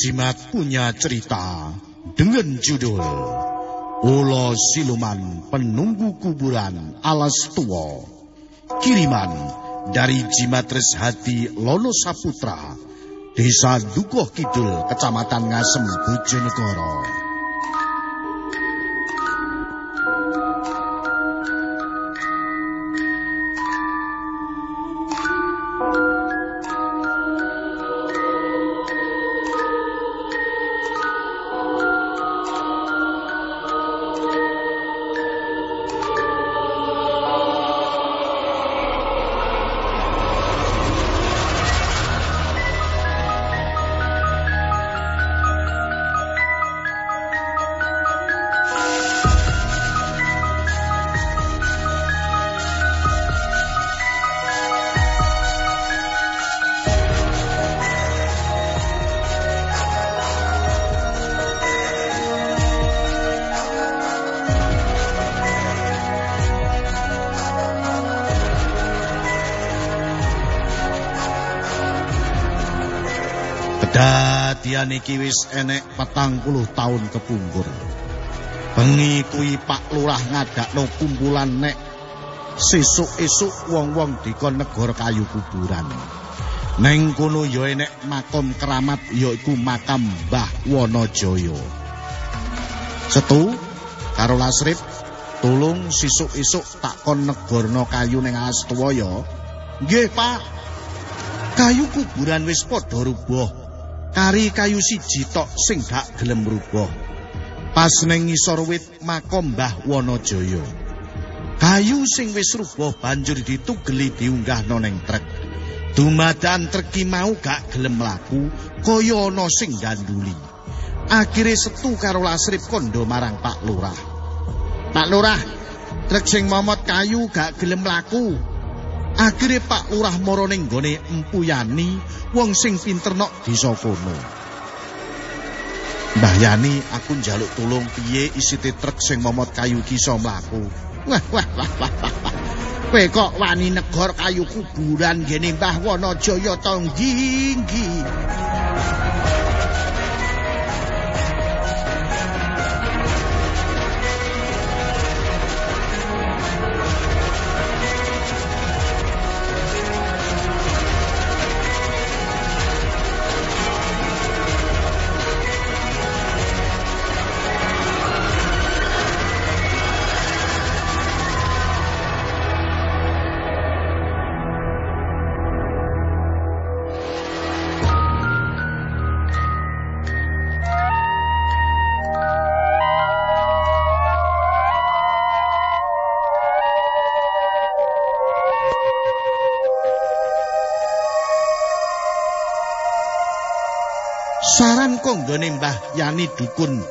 Jimat punya cerita dengan judul Ulo Siluman Penunggu Kuburan Alas Tua. Kiriman dari Jimat Hati Lono Saputra, Desa Dukuh Kidul, Kecamatan Ngasem, Bojonegoro. Kedadian iki wis enek petang puluh tahun kepungkur. Bengi kuwi Pak Lurah ngadakno kumpulan nek sesuk-esuk wong-wong dikon negor kayu kuburan. Neng kono ya enek makom keramat yaiku makam Mbah Wonojaya. Setu karo Lasrip tulung sesuk-esuk tak kon negorno kayu ning Astuwa ya. Nggih, Pak. Kayu kuburan wis padha rubuh. Kari kayu siji tok sing gak gelem rubah. Pas ning ngisor wit makom Mbah Wonojaya. Kayu sing wis rubah banjur ditugeli diunggah ning trek. Dumadan treki mau gak gelem mlaku kaya ana sing ganduli. Akhire setu karo lasrip kondo marang Pak Lurah. Pak Lurah, trek sing momot kayu gak gelem mlaku. Akhire Pak Lurah mara ning gone Empu Yani wong sing pinter nok desa kono. Mbah Yani aku njaluk tulung piye isite truk sing momot kayu ki iso mlaku. Wah wah wah wah. wah. Kowe kok wani negor kayu kuburan gene Mbah Wonojaya to nggih Saran konggone Mbah Yani dukun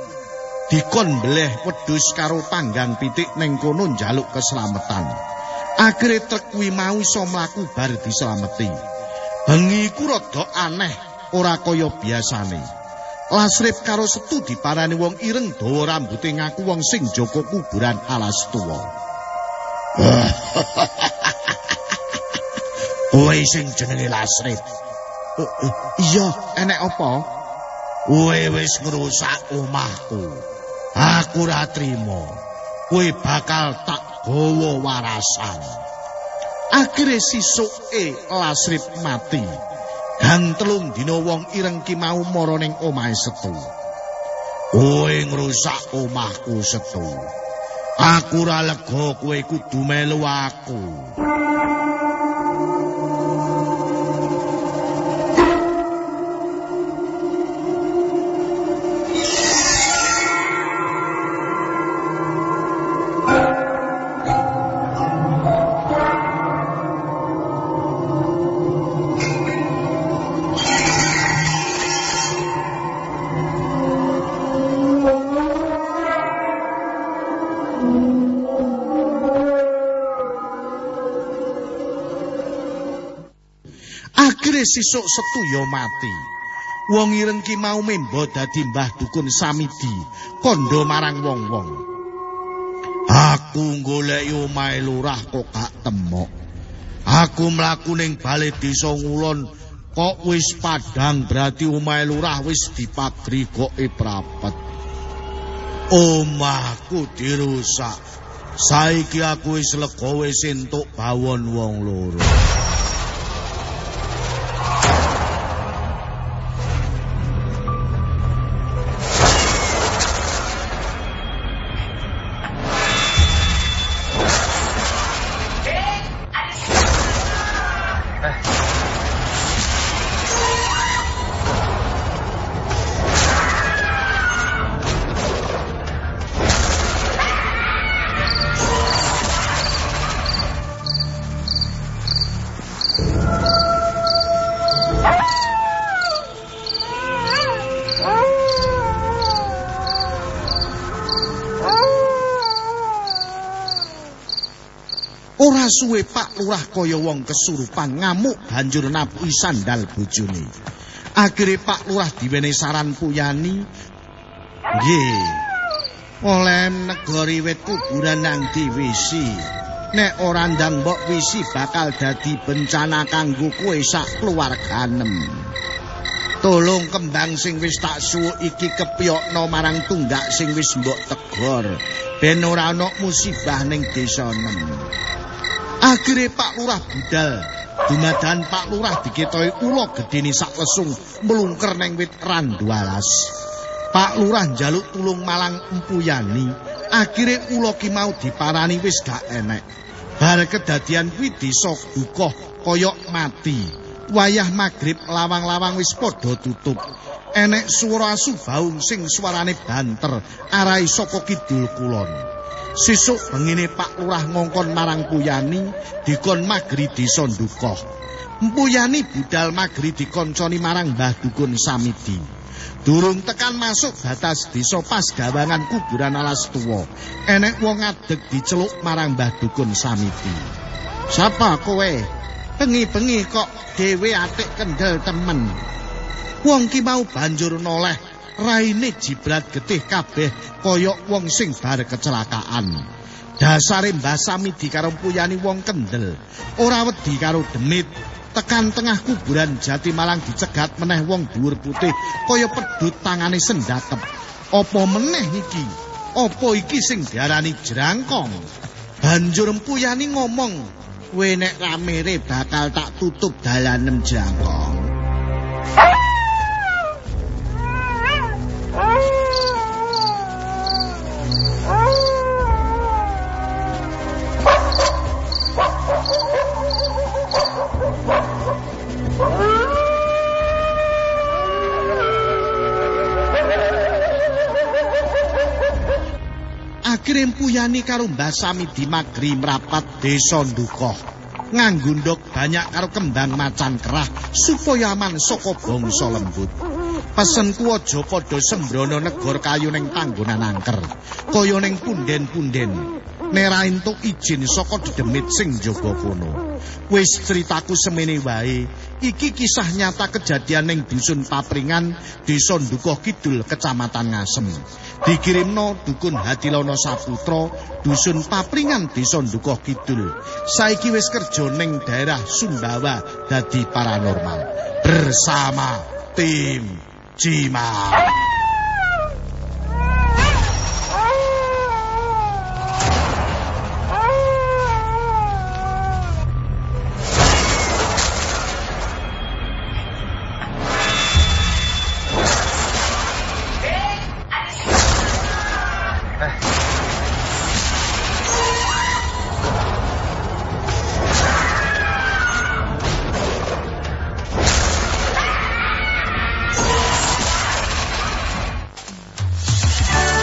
dikon bleh wedhus karo panggang pitik ning kono njaluk keselamatan. Akhire trek kuwi mau iso mlaku bar dislameti. Bengi ku rada aneh ora kaya biasane. Lasrip karo setu diparani wong ireng dawa rambuté ngaku wong sing jaga kuburan alas tuwa. Kowe sing jenenge Lasrip. Iya, enek apa? Kowe wis ngrusak omahku. Aku ora trima. Kowe bakal tak gawa warasan. Akhire sisuke Lasrip mati. Dan telung dina wong ireng ki mau mara ning omahe Setu. Kowe ngrusak omahku Setu. Aku ora lega kowe kudu melu aku. Akhire sisuk setu ya mati. Wong ireng ki mau memba dadi mbah dukun Samidi, kandha marang wong-wong. Aku goleki omahe lurah kok gak temok. Aku mlaku ning bale desa ngulon Kok wis padang berarti omahe lurah wis dipagri kok prapet. Omahku dirusak. Saiki aku wis lega wis entuk bawon wong loro. Suwe Pak Lurah kaya wong kesurupan ngamuk banjur nabuhi sandal bojone. Akhire Pak Lurah diwene saran Puyani. Nggih. Oleh negori wit kuburan nang diwisi. Nek ora ndang mbok wisi bakal dadi bencana kanggo kowe sak keluarganem. Tolong kembang sing wis tak suwuk iki kepiyokno marang tunggak sing wis mbok tegor ben ora ana musibah ning desa nem. Akhire Pak Lurah budal. Dumadan Pak Lurah diketoki ula gedene sak lesung mlungker ning wit randualas. Pak Lurah njaluk tulung malang empuyani. Akhire ula ki mau diparani wis gak enek. Bar kedadian kuwi desa duka kaya mati. Wayah magrib lawang-lawang wis padha tutup. Enek swara asu baung sing suarane banter arai saka kidul kulon. Sesuk bengine Pak Lurah ngongkon marang Puyani dikon magri desa Ndukoh. Mpuyani budal magri dikonconi marang Mbah Dukun Samidi. Durung tekan masuk batas desa pas gawangan kuburan alas tuwa. Enek wong ngadeg diceluk marang Mbah Dukun Samidi. Sapa kowe? Bengi-bengi kok dhewe atik kendel temen. Wong ki mau banjur noleh raine jibrat getih kabeh kaya wong sing bar kecelakaan. Dasare Mbah karo Puyani wong kendel, ora wedi karo demit. Tekan tengah kuburan Jati Malang dicegat meneh wong dhuwur putih kaya pedhut tangane sendakep. Apa meneh iki? Apa iki sing diarani jerangkong? Banjur Puyani ngomong, "Kowe nek bakal tak tutup dalanem jerangkong." Akhire Puyani karo Mbah Samidi magri mrapat desa Ndukoh. Nganggundhok banyak karo kembang macan kerah supaya aman saka bangsa lembut. Pesenku aja padha sembrono negor kayu ning panggonan angker, kaya ning punden-punden. Nera entuk izin saka dedemit sing jaga kono. Wis ceritaku semene wae. Iki kisah nyata kejadian ning dusun Papringan, Desa Ndukuh Kidul, Kecamatan Ngasem. Dikirimno dukun Hadilono Saputra, dusun Papringan, Desa Ndukuh Kidul. Saiki wis kerja ning daerah Sumbawa dadi paranormal bersama tim Cimak.